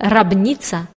гробница